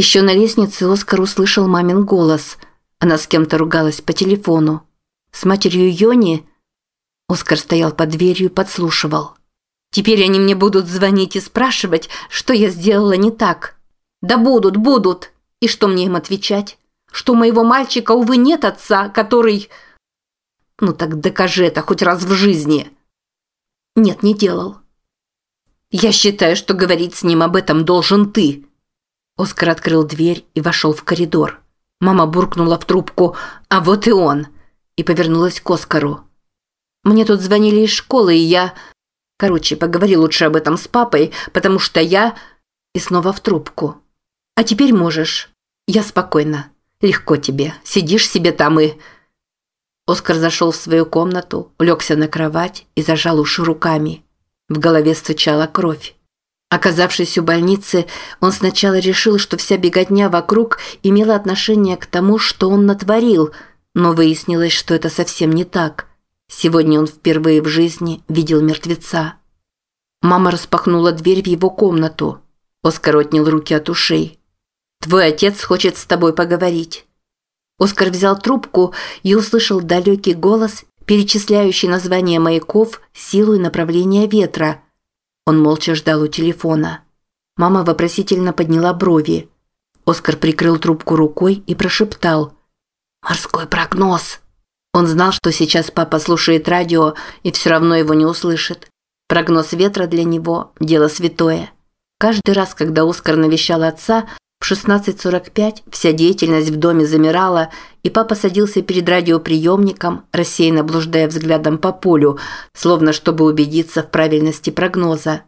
Еще на лестнице Оскар услышал мамин голос. Она с кем-то ругалась по телефону. С матерью Йони Оскар стоял под дверью и подслушивал. «Теперь они мне будут звонить и спрашивать, что я сделала не так. Да будут, будут. И что мне им отвечать? Что у моего мальчика, увы, нет отца, который... Ну так докажи это хоть раз в жизни». Нет, не делал. Я считаю, что говорить с ним об этом должен ты. Оскар открыл дверь и вошел в коридор. Мама буркнула в трубку «А вот и он!» и повернулась к Оскару. «Мне тут звонили из школы, и я...» «Короче, поговори лучше об этом с папой, потому что я...» И снова в трубку. «А теперь можешь. Я спокойна. Легко тебе. Сидишь себе там и...» Оскар зашел в свою комнату, улегся на кровать и зажал уши руками. В голове стучала кровь. Оказавшись у больницы, он сначала решил, что вся беготня вокруг имела отношение к тому, что он натворил, но выяснилось, что это совсем не так. Сегодня он впервые в жизни видел мертвеца. Мама распахнула дверь в его комнату. Оскар отнял руки от ушей. «Твой отец хочет с тобой поговорить». Оскар взял трубку и услышал далекий голос, перечисляющий названия маяков, силу и направление ветра. Он молча ждал у телефона. Мама вопросительно подняла брови. Оскар прикрыл трубку рукой и прошептал «Морской прогноз». Он знал, что сейчас папа слушает радио и все равно его не услышит. Прогноз ветра для него – дело святое. Каждый раз, когда Оскар навещал отца, в 16.45 вся деятельность в доме замирала, и папа садился перед радиоприемником, рассеянно блуждая взглядом по полю, словно чтобы убедиться в правильности прогноза.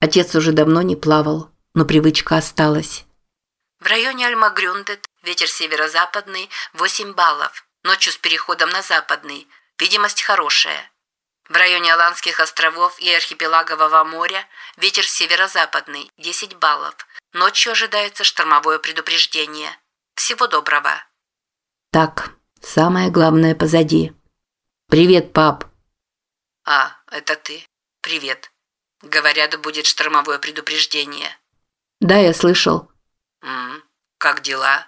Отец уже давно не плавал, но привычка осталась. В районе Альмагрюндет ветер северо-западный 8 баллов, ночью с переходом на западный, видимость хорошая. В районе Аландских островов и архипелагового моря ветер северо-западный 10 баллов – Ночью ожидается штормовое предупреждение. Всего доброго. Так, самое главное позади. Привет, пап. А, это ты. Привет. Говорят, будет штормовое предупреждение. Да, я слышал. М как дела?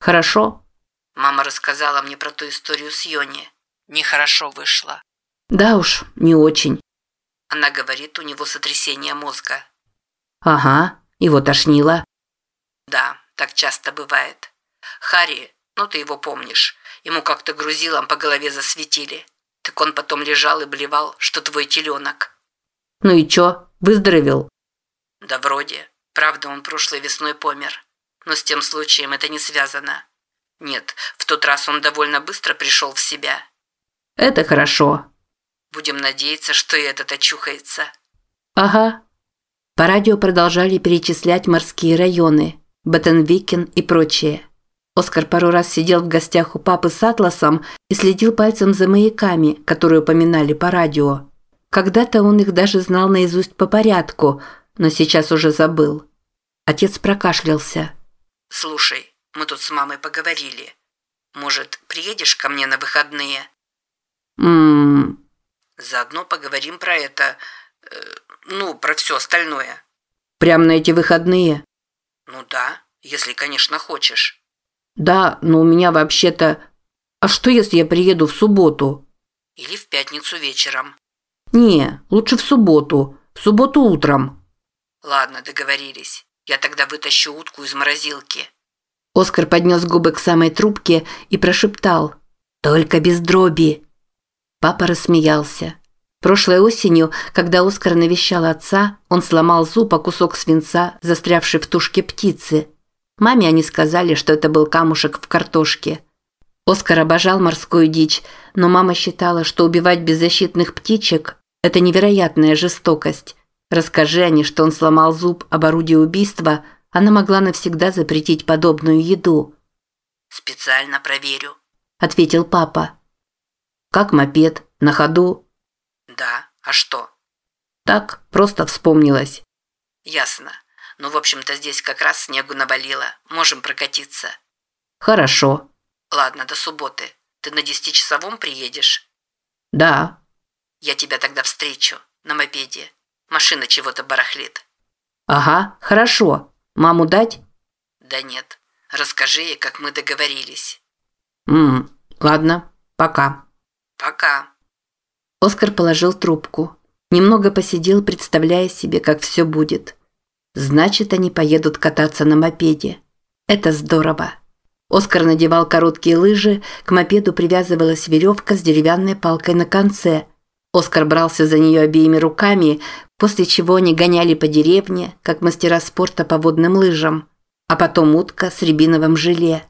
Хорошо. Мама рассказала мне про ту историю с Йони. Нехорошо вышло. Да уж, не очень. Она говорит, у него сотрясение мозга. Ага, его тошнило? Да, так часто бывает. Харри, ну ты его помнишь, ему как-то грузилом по голове засветили. Так он потом лежал и блевал, что твой теленок. Ну и чё, выздоровел? Да вроде. Правда, он прошлой весной помер. Но с тем случаем это не связано. Нет, в тот раз он довольно быстро пришел в себя. Это хорошо. Будем надеяться, что и этот очухается. Ага, по радио продолжали перечислять морские районы, Беттенвикен и прочее. Оскар пару раз сидел в гостях у папы с атласом и следил пальцем за маяками, которые упоминали по радио. Когда-то он их даже знал наизусть по порядку, но сейчас уже забыл. Отец прокашлялся. «Слушай, мы тут с мамой поговорили. Может, приедешь ко мне на выходные?» «Ммм...» «Заодно поговорим про это... Э, ну, про все остальное. Прям на эти выходные? Ну да, если, конечно, хочешь. Да, но у меня вообще-то... А что, если я приеду в субботу? Или в пятницу вечером. Не, лучше в субботу. В субботу утром. Ладно, договорились. Я тогда вытащу утку из морозилки. Оскар поднес губы к самой трубке и прошептал. «Только без дроби». Папа рассмеялся. Прошлой осенью, когда Оскар навещал отца, он сломал зуб о кусок свинца, застрявший в тушке птицы. Маме они сказали, что это был камушек в картошке. Оскар обожал морскую дичь, но мама считала, что убивать беззащитных птичек – это невероятная жестокость. Расскажи они, что он сломал зуб об орудии убийства, она могла навсегда запретить подобную еду. «Специально проверю», – ответил папа. «Как мопед? На ходу?» Да, а что? Так, просто вспомнилось. Ясно. Ну, в общем-то, здесь как раз снегу навалило. Можем прокатиться. Хорошо. Ладно, до субботы. Ты на десятичасовом приедешь? Да. Я тебя тогда встречу. На мопеде. Машина чего-то барахлит. Ага, хорошо. Маму дать? Да нет. Расскажи ей, как мы договорились. Мм, ладно, пока. Пока. Оскар положил трубку. Немного посидел, представляя себе, как все будет. Значит, они поедут кататься на мопеде. Это здорово. Оскар надевал короткие лыжи, к мопеду привязывалась веревка с деревянной палкой на конце. Оскар брался за нее обеими руками, после чего они гоняли по деревне, как мастера спорта по водным лыжам. А потом утка с рябиновым желе.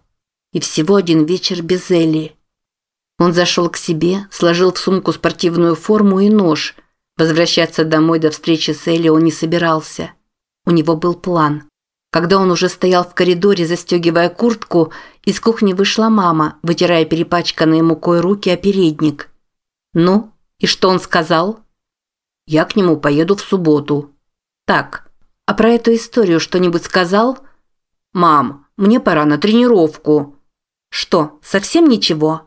И всего один вечер без Элли. Он зашел к себе, сложил в сумку спортивную форму и нож. Возвращаться домой до встречи с Элли он не собирался. У него был план. Когда он уже стоял в коридоре, застегивая куртку, из кухни вышла мама, вытирая перепачканные мукой руки о передник. «Ну, и что он сказал?» «Я к нему поеду в субботу». «Так, а про эту историю что-нибудь сказал?» «Мам, мне пора на тренировку». «Что, совсем ничего?»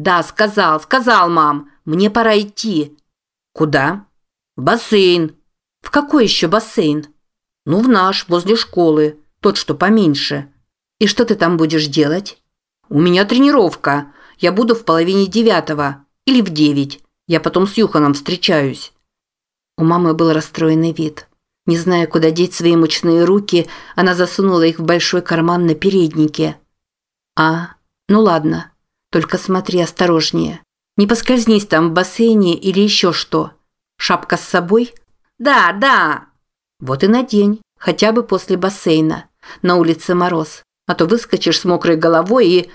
«Да, сказал, сказал, мам. Мне пора идти». «Куда?» «В бассейн». «В какой еще бассейн?» «Ну, в наш, возле школы. Тот, что поменьше». «И что ты там будешь делать?» «У меня тренировка. Я буду в половине девятого. Или в девять. Я потом с Юханом встречаюсь». У мамы был расстроенный вид. Не зная, куда деть свои мучные руки, она засунула их в большой карман на переднике. «А, ну ладно. Только смотри осторожнее. Не поскользнись там в бассейне или еще что. Шапка с собой?» «Да, да!» Вот и надень, хотя бы после бассейна. На улице мороз, а то выскочишь с мокрой головой и...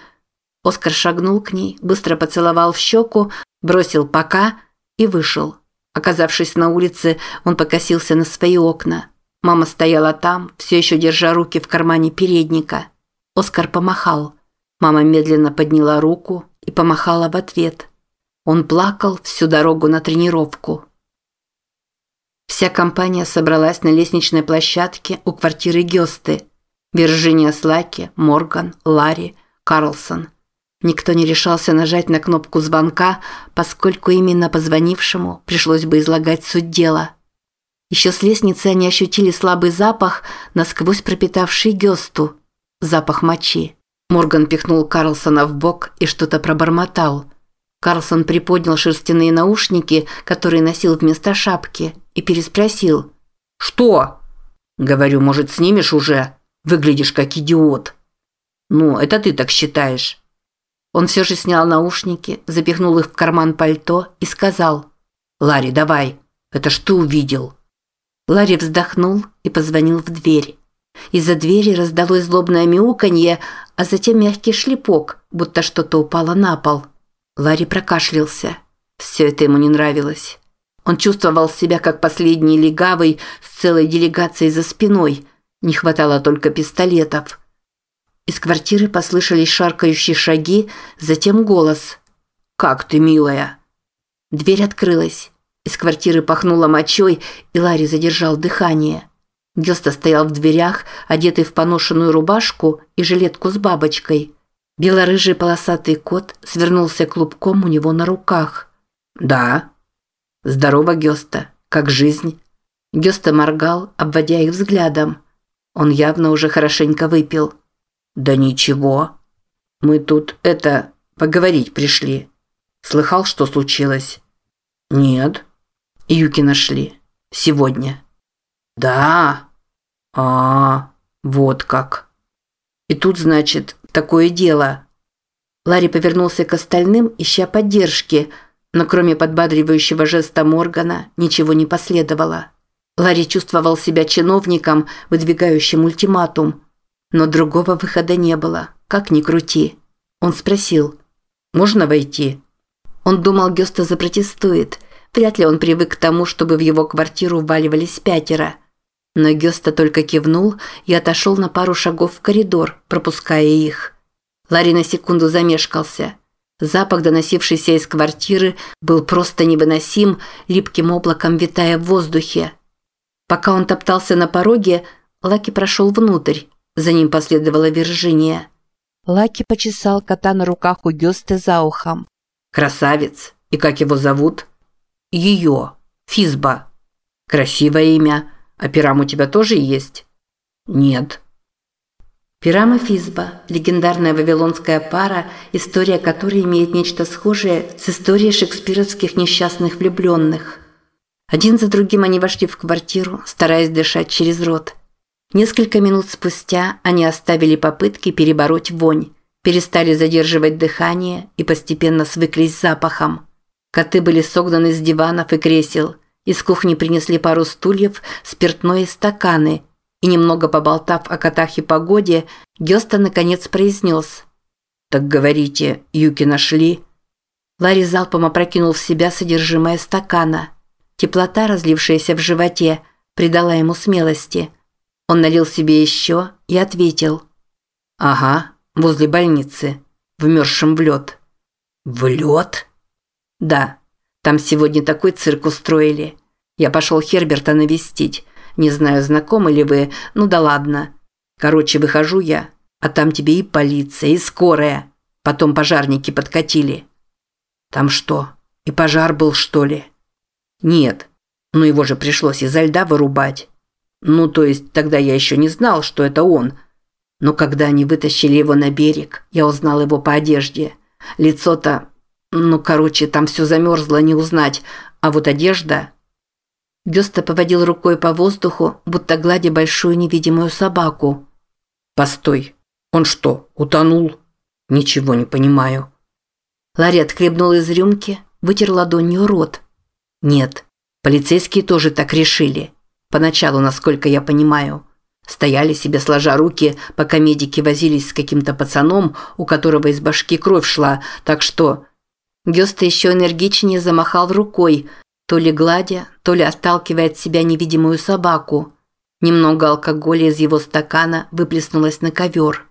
Оскар шагнул к ней, быстро поцеловал в щеку, бросил «пока» и вышел. Оказавшись на улице, он покосился на свои окна. Мама стояла там, все еще держа руки в кармане передника. Оскар помахал. Мама медленно подняла руку и помахала в ответ. Он плакал всю дорогу на тренировку. Вся компания собралась на лестничной площадке у квартиры Гёсты. Виржиния Слаки, Морган, Ларри, Карлсон. Никто не решался нажать на кнопку звонка, поскольку именно позвонившему пришлось бы излагать суть дела. Еще с лестницы они ощутили слабый запах, насквозь пропитавший Гёсту. Запах мочи. Морган пихнул Карлсона в бок и что-то пробормотал. Карлсон приподнял шерстяные наушники, которые носил вместо шапки, и переспросил. «Что?» «Говорю, может, снимешь уже? Выглядишь как идиот». «Ну, это ты так считаешь». Он все же снял наушники, запихнул их в карман пальто и сказал. «Ларри, давай. Это что увидел?» Ларри вздохнул и позвонил в дверь. Из-за двери раздалось злобное мяуканье, а затем мягкий шлепок, будто что-то упало на пол. Ларри прокашлялся. Все это ему не нравилось. Он чувствовал себя как последний легавый с целой делегацией за спиной. Не хватало только пистолетов. Из квартиры послышались шаркающие шаги, затем голос. «Как ты, милая?» Дверь открылась. Из квартиры пахнуло мочой, и Ларри задержал дыхание. Гёста стоял в дверях, одетый в поношенную рубашку и жилетку с бабочкой. Белорыжий полосатый кот свернулся клубком у него на руках. «Да», «Здорово, Гёста. Как жизнь?» Гёста моргал, обводя их взглядом. Он явно уже хорошенько выпил. «Да ничего. Мы тут, это, поговорить пришли. Слыхал, что случилось?» «Нет». Юки нашли. Сегодня. «Да? А, вот как. И тут, значит, такое дело». Ларри повернулся к остальным, ища поддержки – но кроме подбадривающего жеста Моргана ничего не последовало. Ларри чувствовал себя чиновником, выдвигающим ультиматум. Но другого выхода не было, как ни крути. Он спросил, «Можно войти?» Он думал, Гёста запротестует. Вряд ли он привык к тому, чтобы в его квартиру вваливались пятеро. Но Гёста только кивнул и отошел на пару шагов в коридор, пропуская их. Ларри на секунду замешкался – Запах, доносившийся из квартиры, был просто невыносим, липким облаком витая в воздухе. Пока он топтался на пороге, Лаки прошел внутрь. За ним последовала Виржиния. Лаки почесал кота на руках у Гёсты за ухом. «Красавец! И как его зовут?» «Ее. Физба. Красивое имя. А пирам у тебя тоже есть?» «Нет». Пирам и Физба – легендарная вавилонская пара, история которой имеет нечто схожее с историей шекспировских несчастных влюбленных. Один за другим они вошли в квартиру, стараясь дышать через рот. Несколько минут спустя они оставили попытки перебороть вонь, перестали задерживать дыхание и постепенно свыклись с запахом. Коты были согнаны с диванов и кресел. Из кухни принесли пару стульев, спиртное и стаканы – и немного поболтав о котах и погоде, Гёста наконец произнес. «Так говорите, Юки нашли?» Ларри залпом опрокинул в себя содержимое стакана. Теплота, разлившаяся в животе, придала ему смелости. Он налил себе еще и ответил. «Ага, возле больницы, вмерзшим в лед». «В лед?» «Да, там сегодня такой цирк устроили. Я пошел Херберта навестить. Не знаю, знакомы ли вы, ну да ладно. Короче, выхожу я, а там тебе и полиция, и скорая. Потом пожарники подкатили. Там что, и пожар был, что ли? Нет. Ну его же пришлось изо льда вырубать. Ну, то есть тогда я еще не знал, что это он. Но когда они вытащили его на берег, я узнал его по одежде. Лицо-то... Ну, короче, там все замерзло, не узнать. А вот одежда... Гёста поводил рукой по воздуху, будто гладя большую невидимую собаку. «Постой, он что, утонул? Ничего не понимаю». Ларри отхлебнул из рюмки, вытер ладонью рот. «Нет, полицейские тоже так решили. Поначалу, насколько я понимаю. Стояли себе сложа руки, пока медики возились с каким-то пацаном, у которого из башки кровь шла, так что...» Гёста еще энергичнее замахал рукой, то ли гладя, то ли отталкивая от себя невидимую собаку. Немного алкоголя из его стакана выплеснулось на ковер.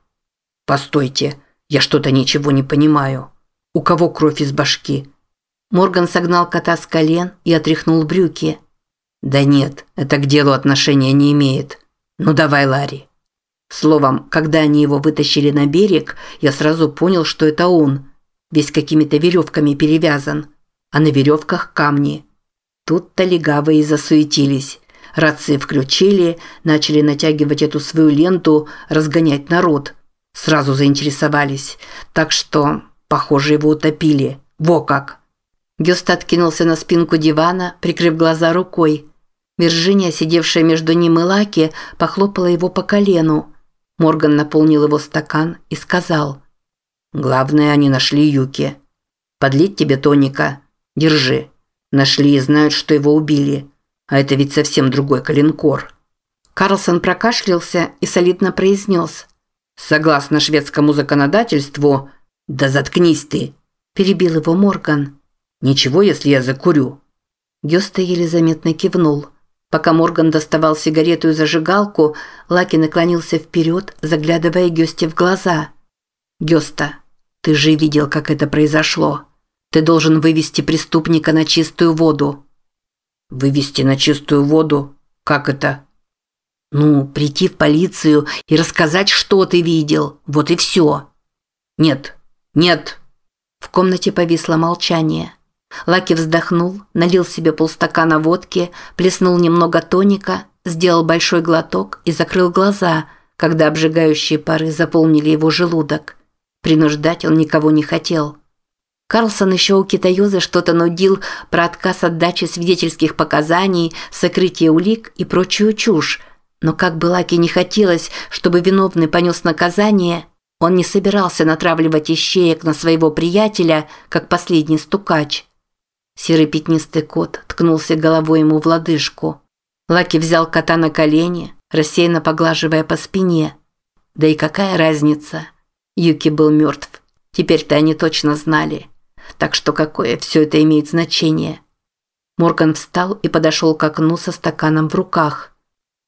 «Постойте, я что-то ничего не понимаю. У кого кровь из башки?» Морган согнал кота с колен и отряхнул брюки. «Да нет, это к делу отношения не имеет. Ну давай, Ларри». Словом, когда они его вытащили на берег, я сразу понял, что это он. Весь какими-то веревками перевязан, а на веревках камни. Тут-то легавые засуетились. Рации включили, начали натягивать эту свою ленту, разгонять народ. Сразу заинтересовались. Так что, похоже, его утопили. Во как! Гюст откинулся на спинку дивана, прикрыв глаза рукой. Виржиния, сидевшая между ним и Лаки, похлопала его по колену. Морган наполнил его стакан и сказал. «Главное, они нашли Юки. Подлить тебе тоника? Держи». Нашли и знают, что его убили. А это ведь совсем другой калинкор. Карлсон прокашлялся и солидно произнес. «Согласно шведскому законодательству...» «Да заткнись ты!» – перебил его Морган. «Ничего, если я закурю». Гёста еле заметно кивнул. Пока Морган доставал сигарету и зажигалку, Лаки наклонился вперед, заглядывая Гёсте в глаза. «Гёста, ты же видел, как это произошло. Ты должен вывести преступника на чистую воду. Вывести на чистую воду? Как это? Ну, прийти в полицию и рассказать, что ты видел. Вот и все. Нет, нет. В комнате повисло молчание. Лаки вздохнул, налил себе полстакана водки, плеснул немного тоника, сделал большой глоток и закрыл глаза, когда обжигающие пары заполнили его желудок. Принуждать он никого не хотел. Карлсон еще у китаёза что-то нудил про отказ от дачи свидетельских показаний, сокрытие улик и прочую чушь. Но как бы Лаки не хотелось, чтобы виновный понес наказание, он не собирался натравливать ищеек на своего приятеля, как последний стукач. Серый пятнистый кот ткнулся головой ему в лодыжку. Лаки взял кота на колени, рассеянно поглаживая по спине. Да и какая разница? Юки был мертв. Теперь-то они точно знали. Так что какое все это имеет значение? Морган встал и подошел к окну со стаканом в руках.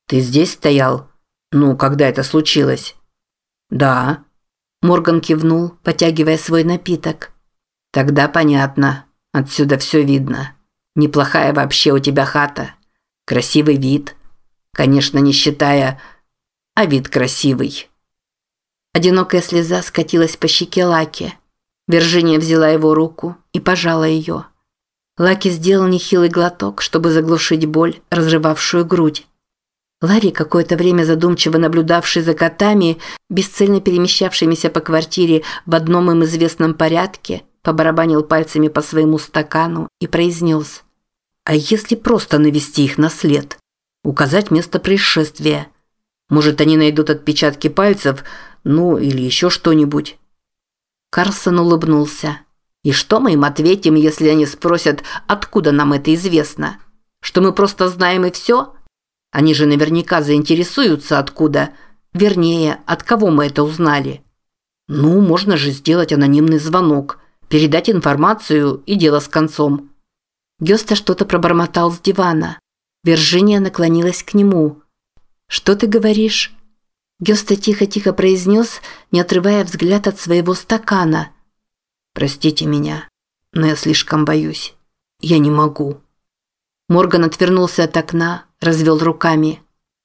«Ты здесь стоял? Ну, когда это случилось?» «Да». Морган кивнул, потягивая свой напиток. «Тогда понятно. Отсюда все видно. Неплохая вообще у тебя хата. Красивый вид. Конечно, не считая... А вид красивый». Одинокая слеза скатилась по щеке Лаки. Виржиния взяла его руку и пожала ее. Лаки сделал нехилый глоток, чтобы заглушить боль, разрывавшую грудь. Ларри, какое-то время задумчиво наблюдавший за котами, бесцельно перемещавшимися по квартире в одном им известном порядке, побарабанил пальцами по своему стакану и произнес. «А если просто навести их на след? Указать место происшествия? Может, они найдут отпечатки пальцев, ну или еще что-нибудь?» Карлсон улыбнулся. «И что мы им ответим, если они спросят, откуда нам это известно? Что мы просто знаем и все?» Они же наверняка заинтересуются откуда. Вернее, от кого мы это узнали. Ну, можно же сделать анонимный звонок, передать информацию и дело с концом. Гёста что-то пробормотал с дивана. Виржиния наклонилась к нему. «Что ты говоришь?» Гёста тихо-тихо произнес, не отрывая взгляд от своего стакана. «Простите меня, но я слишком боюсь. Я не могу». Морган отвернулся от окна, развел руками.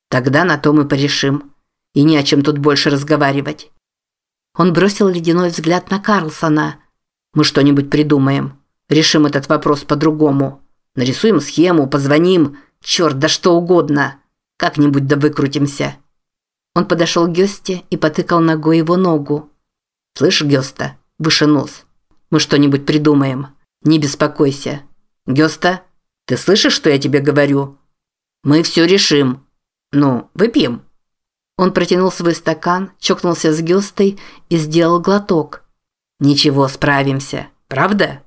Тогда на то мы порешим. И не о чем тут больше разговаривать. Он бросил ледяной взгляд на Карлсона. Мы что-нибудь придумаем. Решим этот вопрос по-другому. Нарисуем схему, позвоним. Черт, да что угодно. Как-нибудь да выкрутимся. Он подошел к Гёсте и потыкал ногой его ногу. «Слышь, Гёста, выше нос. Мы что-нибудь придумаем. Не беспокойся. Гёста, ты слышишь, что я тебе говорю? Мы все решим. Ну, выпьем». Он протянул свой стакан, чокнулся с Гюстой и сделал глоток. «Ничего, справимся. Правда?»